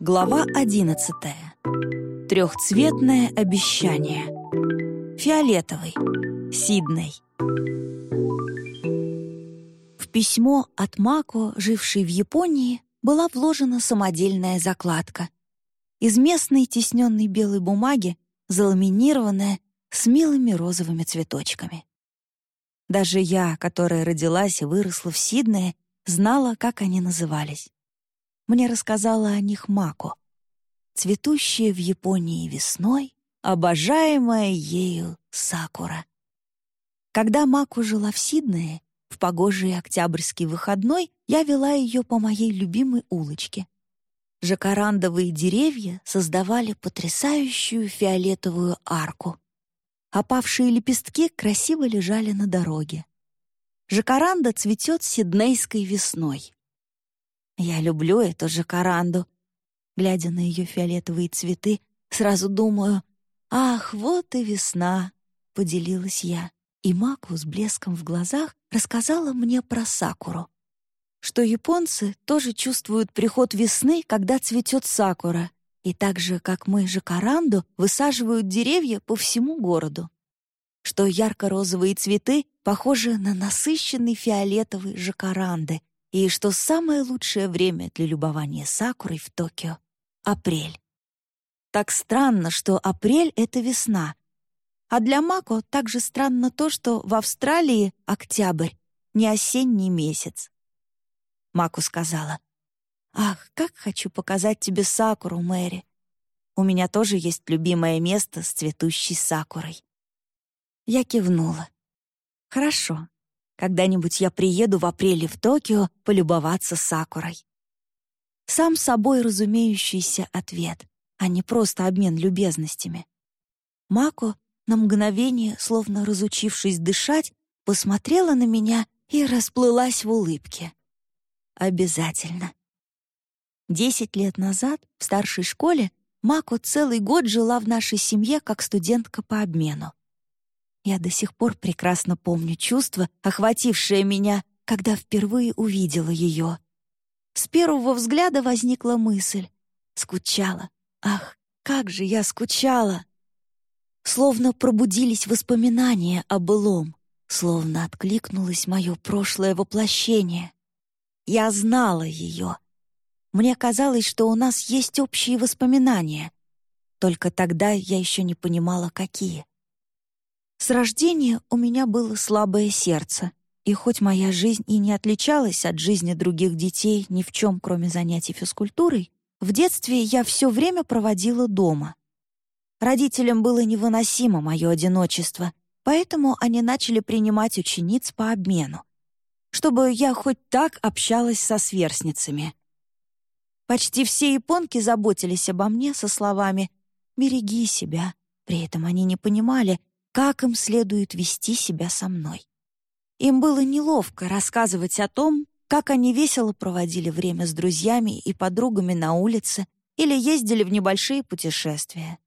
Глава одиннадцатая. Трехцветное обещание. Фиолетовый. Сидней. В письмо от Мако, жившей в Японии, была вложена самодельная закладка. Из местной тисненной белой бумаги, заламинированная, с милыми розовыми цветочками. Даже я, которая родилась и выросла в Сиднее, знала, как они назывались. Мне рассказала о них Мако. Цветущая в Японии весной, обожаемая ею Сакура. Когда Мако жила в Сиднее, в погожий октябрьский выходной я вела ее по моей любимой улочке. Жакарандовые деревья создавали потрясающую фиолетовую арку. Опавшие лепестки красиво лежали на дороге. Жакаранда цветет сиднейской весной. Я люблю эту жакаранду. Глядя на ее фиолетовые цветы, сразу думаю, «Ах, вот и весна!» — поделилась я. И Маку с блеском в глазах рассказала мне про сакуру. Что японцы тоже чувствуют приход весны, когда цветет сакура, и так же, как мы жакаранду, высаживают деревья по всему городу. Что ярко-розовые цветы похожи на насыщенный фиолетовый жакаранды, и что самое лучшее время для любования сакурой в Токио — апрель. Так странно, что апрель — это весна. А для Мако также странно то, что в Австралии октябрь — не осенний месяц. Маку сказала, «Ах, как хочу показать тебе сакуру, Мэри. У меня тоже есть любимое место с цветущей сакурой». Я кивнула. «Хорошо. Когда-нибудь я приеду в апреле в Токио полюбоваться сакурой». Сам собой разумеющийся ответ, а не просто обмен любезностями. Мако на мгновение, словно разучившись дышать, посмотрела на меня и расплылась в улыбке. «Обязательно». Десять лет назад в старшей школе Мако целый год жила в нашей семье как студентка по обмену. Я до сих пор прекрасно помню чувство, охватившее меня, когда впервые увидела ее. С первого взгляда возникла мысль. Скучала. Ах, как же я скучала! Словно пробудились воспоминания о былом, словно откликнулось мое прошлое воплощение. Я знала ее — мне казалось, что у нас есть общие воспоминания. Только тогда я еще не понимала, какие. С рождения у меня было слабое сердце, и хоть моя жизнь и не отличалась от жизни других детей ни в чем, кроме занятий физкультурой, в детстве я все время проводила дома. Родителям было невыносимо мое одиночество, поэтому они начали принимать учениц по обмену, чтобы я хоть так общалась со сверстницами. Почти все японки заботились обо мне со словами «береги себя». При этом они не понимали, как им следует вести себя со мной. Им было неловко рассказывать о том, как они весело проводили время с друзьями и подругами на улице или ездили в небольшие путешествия.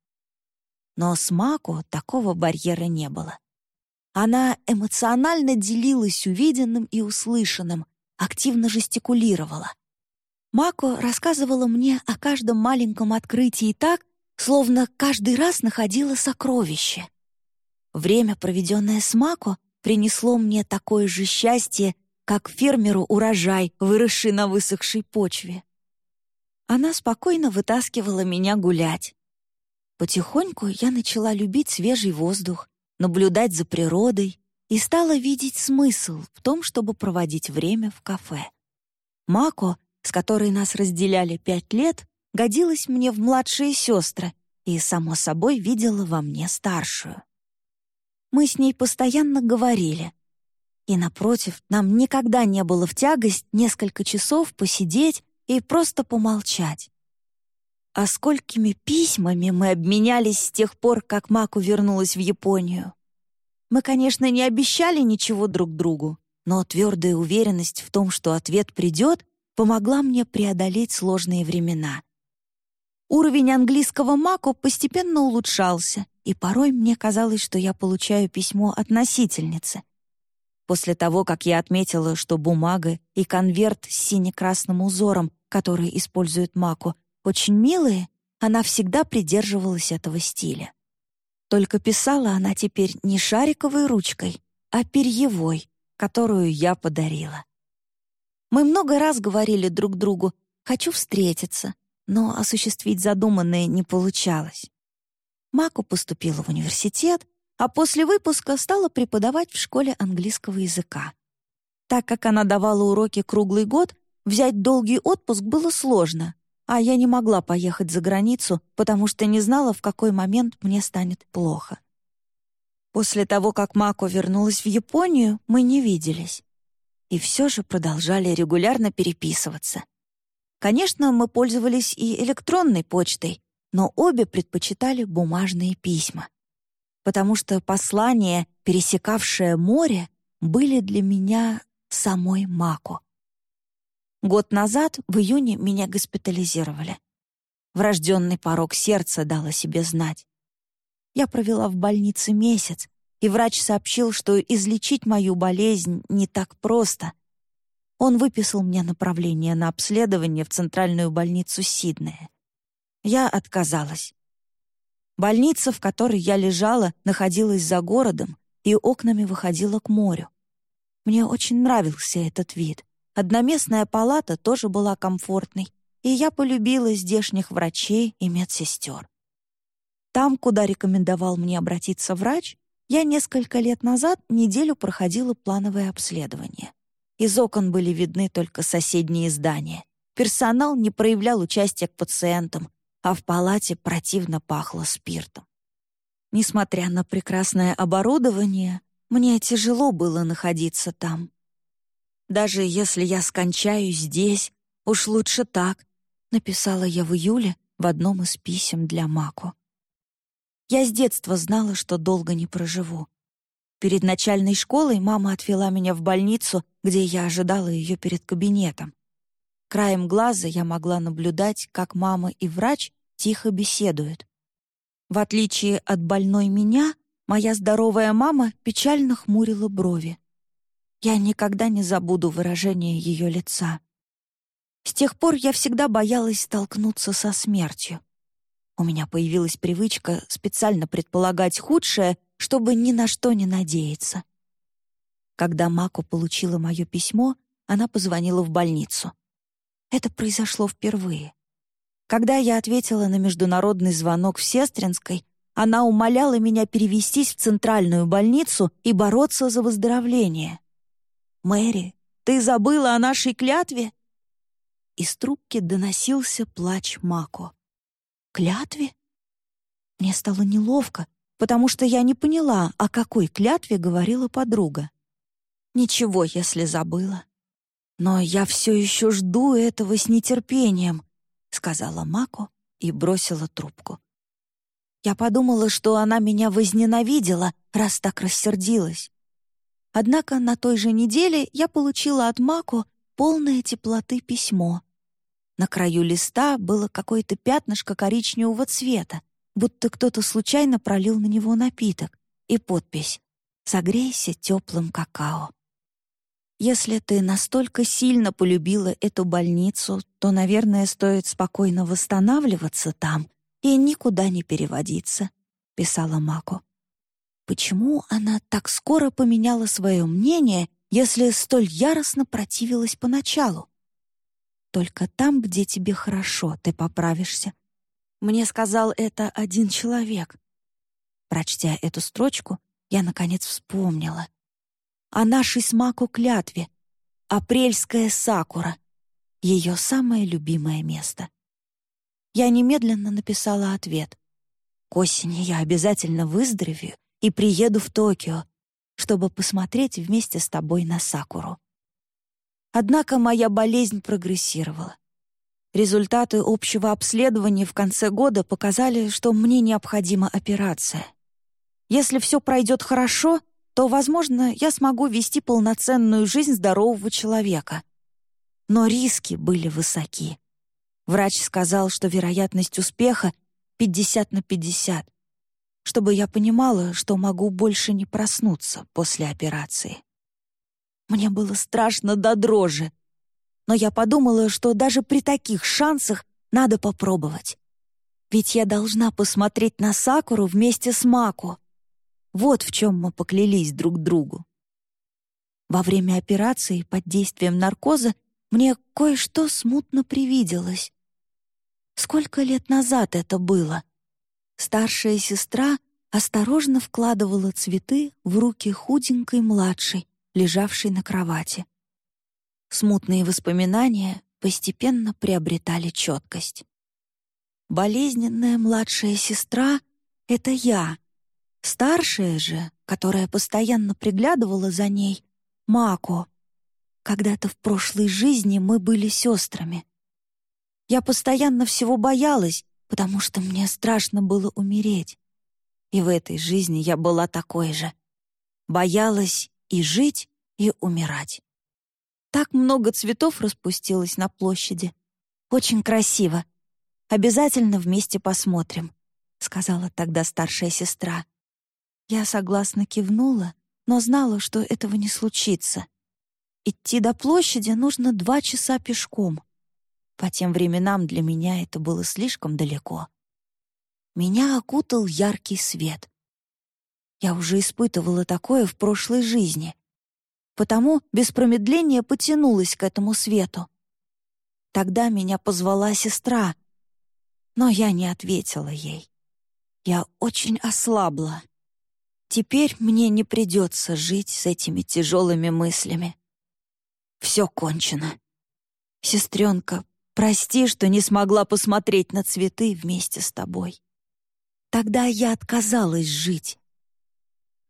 Но с Мако такого барьера не было. Она эмоционально делилась увиденным и услышанным, активно жестикулировала. Мако рассказывала мне о каждом маленьком открытии так, словно каждый раз находила сокровище. Время, проведенное с Мако, принесло мне такое же счастье, как фермеру урожай, выросший на высохшей почве. Она спокойно вытаскивала меня гулять. Потихоньку я начала любить свежий воздух, наблюдать за природой и стала видеть смысл в том, чтобы проводить время в кафе. Мако с которой нас разделяли пять лет, годилась мне в младшие сестры и, само собой, видела во мне старшую. Мы с ней постоянно говорили. И, напротив, нам никогда не было в тягость несколько часов посидеть и просто помолчать. А сколькими письмами мы обменялись с тех пор, как Маку вернулась в Японию. Мы, конечно, не обещали ничего друг другу, но твердая уверенность в том, что ответ придет, помогла мне преодолеть сложные времена. Уровень английского Мако постепенно улучшался, и порой мне казалось, что я получаю письмо от носительницы. После того, как я отметила, что бумага и конверт с сине-красным узором, который использует Мако, очень милые, она всегда придерживалась этого стиля. Только писала она теперь не шариковой ручкой, а перьевой, которую я подарила. Мы много раз говорили друг другу «хочу встретиться», но осуществить задуманное не получалось. Маку поступила в университет, а после выпуска стала преподавать в школе английского языка. Так как она давала уроки круглый год, взять долгий отпуск было сложно, а я не могла поехать за границу, потому что не знала, в какой момент мне станет плохо. После того, как Мако вернулась в Японию, мы не виделись. И все же продолжали регулярно переписываться. Конечно, мы пользовались и электронной почтой, но обе предпочитали бумажные письма. Потому что послания, пересекавшие море, были для меня самой Мако. Год назад, в июне, меня госпитализировали. Врожденный порог сердца дал о себе знать. Я провела в больнице месяц, и врач сообщил, что излечить мою болезнь не так просто. Он выписал мне направление на обследование в центральную больницу Сиднея. Я отказалась. Больница, в которой я лежала, находилась за городом и окнами выходила к морю. Мне очень нравился этот вид. Одноместная палата тоже была комфортной, и я полюбила здешних врачей и медсестер. Там, куда рекомендовал мне обратиться врач, я несколько лет назад неделю проходила плановое обследование. Из окон были видны только соседние здания. Персонал не проявлял участия к пациентам, а в палате противно пахло спиртом. Несмотря на прекрасное оборудование, мне тяжело было находиться там. Даже если я скончаюсь здесь, уж лучше так, написала я в июле в одном из писем для Мако. Я с детства знала, что долго не проживу. Перед начальной школой мама отвела меня в больницу, где я ожидала ее перед кабинетом. Краем глаза я могла наблюдать, как мама и врач тихо беседуют. В отличие от больной меня, моя здоровая мама печально хмурила брови. Я никогда не забуду выражение ее лица. С тех пор я всегда боялась столкнуться со смертью. У меня появилась привычка специально предполагать худшее, чтобы ни на что не надеяться. Когда Мако получила мое письмо, она позвонила в больницу. Это произошло впервые. Когда я ответила на международный звонок в Сестринской, она умоляла меня перевестись в центральную больницу и бороться за выздоровление. «Мэри, ты забыла о нашей клятве?» Из трубки доносился плач Мако. «Клятве?» Мне стало неловко, потому что я не поняла, о какой клятве говорила подруга. Ничего, если забыла. Но я все еще жду этого с нетерпением, сказала Мако и бросила трубку. Я подумала, что она меня возненавидела, раз так рассердилась. Однако на той же неделе я получила от Мако полное теплоты письмо. На краю листа было какое-то пятнышко коричневого цвета, будто кто-то случайно пролил на него напиток, и подпись «Согрейся теплым какао». Если ты настолько сильно полюбила эту больницу, то, наверное, стоит спокойно восстанавливаться там и никуда не переводиться», — писала Мако. Почему она так скоро поменяла свое мнение, если столь яростно противилась поначалу? Только там, где тебе хорошо, ты поправишься. Мне сказал это один человек. Прочтя эту строчку, я, наконец, вспомнила. О нашей с Мако клятве. Апрельская сакура. Ее самое любимое место. Я немедленно написала ответ. К осени я обязательно выздоровею и приеду в Токио, чтобы посмотреть вместе с тобой на Сакуру. Однако моя болезнь прогрессировала. Результаты общего обследования в конце года показали, что мне необходима операция. Если все пройдет хорошо, то, возможно, я смогу вести полноценную жизнь здорового человека. Но риски были высоки. Врач сказал, что вероятность успеха 50 на 50, чтобы я понимала, что могу больше не проснуться после операции. Мне было страшно до дрожи, но я подумала, что даже при таких шансах Надо попробовать. Ведь я должна посмотреть на Сакуру вместе с Маку. Вот в чем мы поклялись друг другу. Во время операции под действием наркоза мне кое-что смутно привиделось. Сколько лет назад это было? Старшая сестра осторожно вкладывала цветы в руки худенькой младшей, лежавшей на кровати. Смутные воспоминания постепенно приобретали четкость. Болезненная младшая сестра — это я. Старшая же, которая постоянно приглядывала за ней, — Мако. Когда-то в прошлой жизни мы были сестрами. Я постоянно всего боялась, потому что мне страшно было умереть. И в этой жизни я была такой же. Боялась и жить, и умирать. Так много цветов распустилось на площади. Очень красиво. Обязательно вместе посмотрим», — сказала тогда старшая сестра. Я согласно кивнула, но знала, что этого не случится. Идти до площади нужно два часа пешком. По тем временам для меня это было слишком далеко. Меня окутал яркий свет. Я уже испытывала такое в прошлой жизни. Потому без промедления потянулась к этому свету. Тогда меня позвала сестра, но я не ответила ей. Я очень ослабла. Теперь мне не придется жить с этими тяжелыми мыслями. Все кончено. Сестренка, прости, что не смогла посмотреть на цветы вместе с тобой. Тогда я отказалась жить.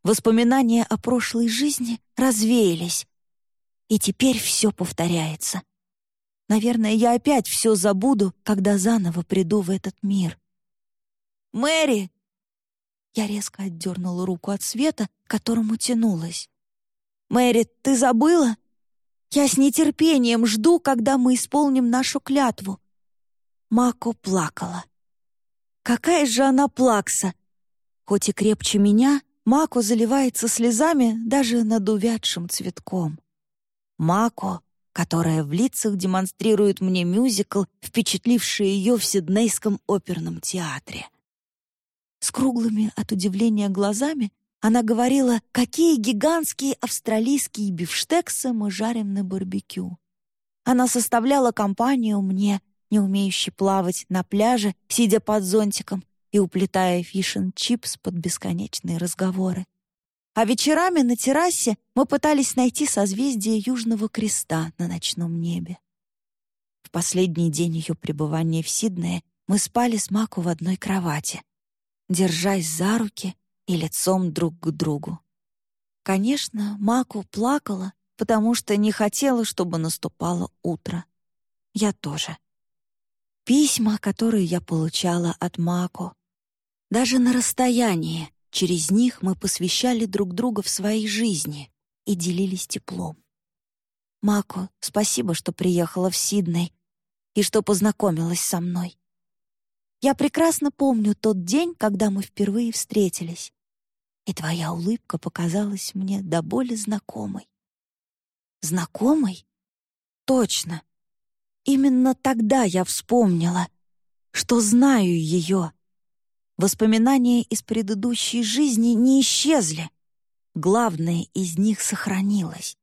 Воспоминания о прошлой жизни развеялись, и теперь все повторяется. Наверное, я опять все забуду, когда заново приду в этот мир. «Мэри!» Я резко отдернула руку от света, к которому тянулась. «Мэри, ты забыла? Я с нетерпением жду, когда мы исполним нашу клятву». Мако плакала. Какая же она плакса! Хоть и крепче меня, Мако заливается слезами даже над увядшим цветком. Мако, которая в лицах демонстрирует мне мюзикл, впечатливший ее в Сиднейском оперном театре. С круглыми от удивления глазами она говорила, какие гигантские австралийские бифштексы мы жарим на барбекю. Она составляла компанию мне, не умеющей плавать на пляже, сидя под зонтиком и уплетая fish 'n' chips под бесконечные разговоры. А вечерами на террасе мы пытались найти созвездие Южного Креста на ночном небе. В последний день ее пребывания в Сиднее мы спали с Маку в одной кровати, держась за руки и лицом друг к другу. Конечно, Маку плакала, потому что не хотела, чтобы наступало утро. Я тоже. Письма, которые я получала от Маку. Даже на расстоянии, через них мы посвящали друг друга в своей жизни и делились теплом. Мако, спасибо, что приехала в Сидней и что познакомилась со мной. Я прекрасно помню тот день, когда мы впервые встретились, и твоя улыбка показалась мне до боли знакомой. Знакомой? Точно. Именно тогда я вспомнила, что знаю ее. Воспоминания из предыдущей жизни не исчезли. Главное из них сохранилось.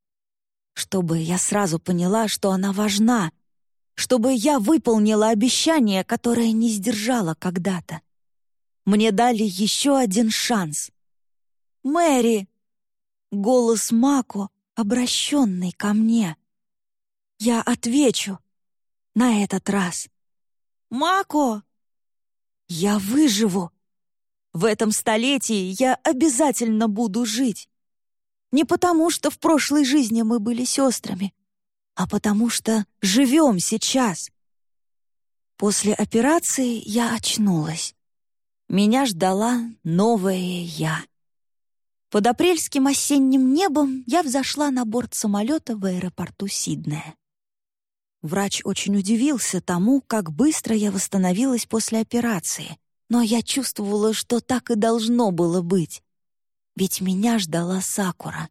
Чтобы я сразу поняла, что она важна, чтобы я выполнила обещание, которое не сдержала когда-то. Мне дали еще один шанс. «Мэри!» Голос Мако, обращенный ко мне. Я отвечу на этот раз. «Мако!» «Я выживу! В этом столетии я обязательно буду жить!» Не потому, что в прошлой жизни мы были сестрами, а потому что живем сейчас. После операции я очнулась. Меня ждала новая я. Под апрельским осенним небом я взошла на борт самолета в аэропорту Сиднея. Врач очень удивился тому, как быстро я восстановилась после операции, но я чувствовала, что так и должно было быть. Ведь меня ждала сакура.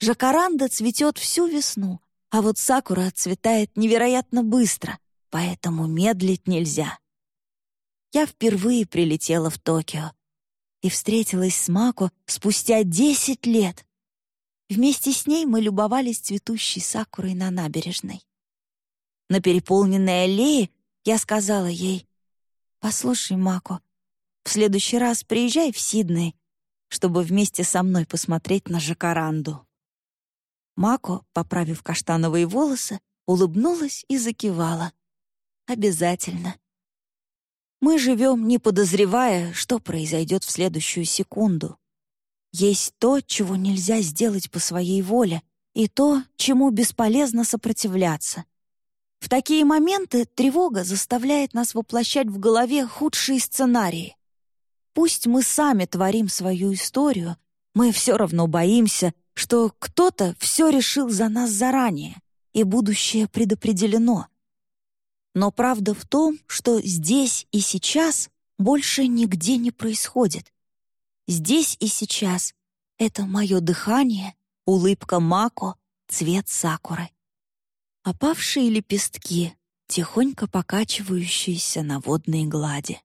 Жакаранда цветет всю весну, а вот сакура отцветает невероятно быстро, поэтому медлить нельзя. Я впервые прилетела в Токио и встретилась с Мако спустя десять лет. Вместе с ней мы любовались цветущей сакурой на набережной. На переполненной аллее я сказала ей, «Послушай, Мако, в следующий раз приезжай в Сидней, чтобы вместе со мной посмотреть на Жакаранду». Мако, поправив каштановые волосы, улыбнулась и закивала. «Обязательно». Мы живем, не подозревая, что произойдет в следующую секунду. Есть то, чего нельзя сделать по своей воле, и то, чему бесполезно сопротивляться. В такие моменты тревога заставляет нас воплощать в голове худшие сценарии. Пусть мы сами творим свою историю, мы все равно боимся, что кто-то все решил за нас заранее, и будущее предопределено. Но правда в том, что здесь и сейчас больше нигде не происходит. Здесь и сейчас — это мое дыхание, улыбка Мако, цвет сакуры опавшие лепестки, тихонько покачивающиеся на водной глади.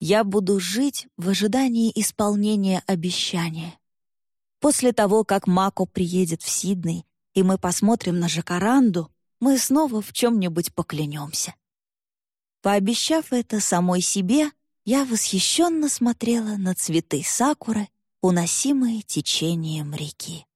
Я буду жить в ожидании исполнения обещания. После того, как Мако приедет в Сидней, и мы посмотрим на Жакаранду, мы снова в чем-нибудь поклянемся. Пообещав это самой себе, я восхищенно смотрела на цветы сакуры, уносимые течением реки.